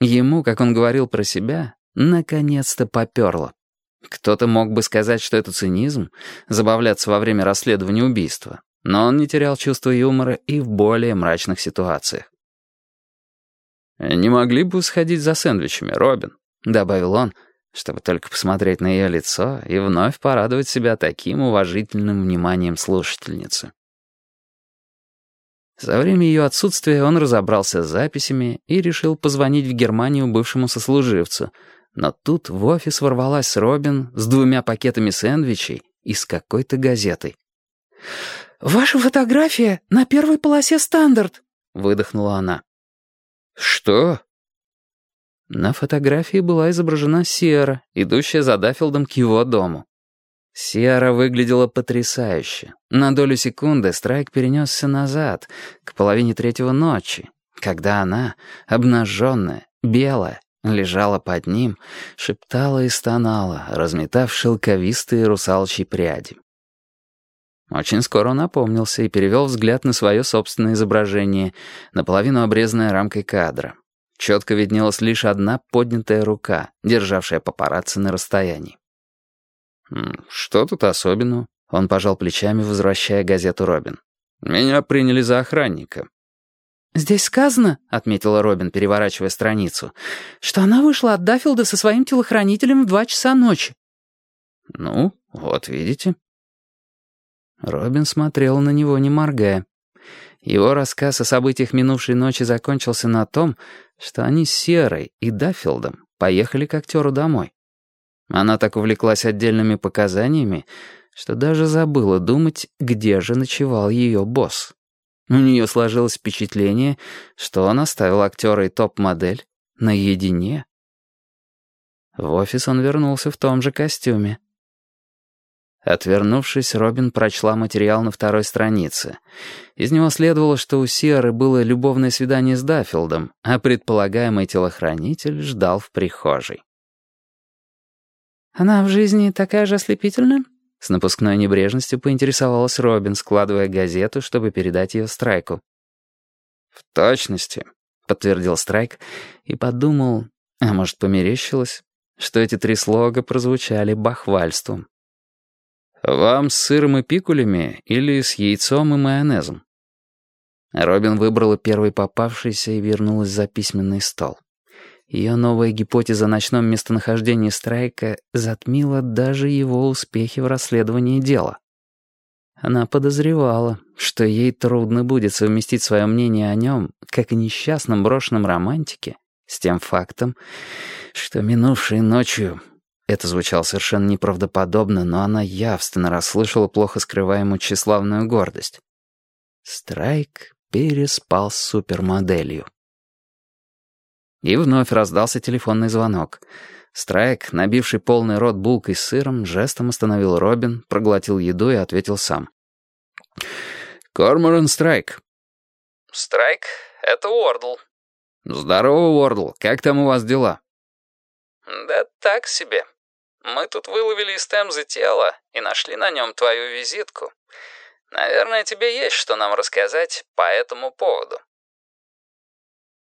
Ему, как он говорил про себя, наконец-то поперло. Кто-то мог бы сказать, что это цинизм, забавляться во время расследования убийства, но он не терял чувства юмора и в более мрачных ситуациях. «Не могли бы сходить за сэндвичами, Робин?» — добавил он, чтобы только посмотреть на ее лицо и вновь порадовать себя таким уважительным вниманием слушательницы. За время ее отсутствия он разобрался с записями и решил позвонить в Германию бывшему сослуживцу, но тут в офис ворвалась Робин с двумя пакетами сэндвичей и с какой-то газетой. «Ваша фотография на первой полосе «Стандарт», — выдохнула она. «Что?» На фотографии была изображена Сиера, идущая за Даффилдом к его дому. Сиера выглядела потрясающе. На долю секунды Страйк перенесся назад, к половине третьего ночи, когда она, обнаженная, белая, лежала под ним, шептала и стонала, разметав шелковистые русалочьи пряди. Очень скоро он опомнился и перевел взгляд на свое собственное изображение, наполовину обрезанное рамкой кадра. Четко виднелась лишь одна поднятая рука, державшая папарацци на расстоянии. «Что тут особенного?» Он пожал плечами, возвращая газету Робин. «Меня приняли за охранника». «Здесь сказано», — отметила Робин, переворачивая страницу, «что она вышла от Даффилда со своим телохранителем в два часа ночи». «Ну, вот видите». Робин смотрел на него, не моргая. Его рассказ о событиях минувшей ночи закончился на том, что они с Серой и Даффилдом поехали к актеру домой. Она так увлеклась отдельными показаниями, что даже забыла думать, где же ночевал ее босс. У нее сложилось впечатление, что он оставил актера и топ-модель наедине. В офис он вернулся в том же костюме. Отвернувшись, Робин прочла материал на второй странице. Из него следовало, что у Сиары было любовное свидание с Даффилдом, а предполагаемый телохранитель ждал в прихожей. «Она в жизни такая же ослепительная?» С напускной небрежностью поинтересовалась Робин, складывая газету, чтобы передать ее Страйку. «В точности», — подтвердил Страйк и подумал, а может, померещилось, что эти три слога прозвучали бахвальством. «Вам с сыром и пикулями или с яйцом и майонезом?» Робин выбрала первый попавшийся и вернулась за письменный стол. Ее новая гипотеза о ночном местонахождении Страйка затмила даже его успехи в расследовании дела. Она подозревала, что ей трудно будет совместить свое мнение о нем, как о несчастном брошенном романтике, с тем фактом, что минувшей ночью... Это звучало совершенно неправдоподобно, но она явственно расслышала плохо скрываемую тщеславную гордость. Страйк переспал с супермоделью. И вновь раздался телефонный звонок. Страйк, набивший полный рот булкой с сыром, жестом остановил Робин, проглотил еду и ответил сам. «Корморан Страйк». «Страйк, это Уордл». «Здорово, Уордл. Как там у вас дела?» «Да так себе. Мы тут выловили из Темзы тело и нашли на нем твою визитку. Наверное, тебе есть что нам рассказать по этому поводу».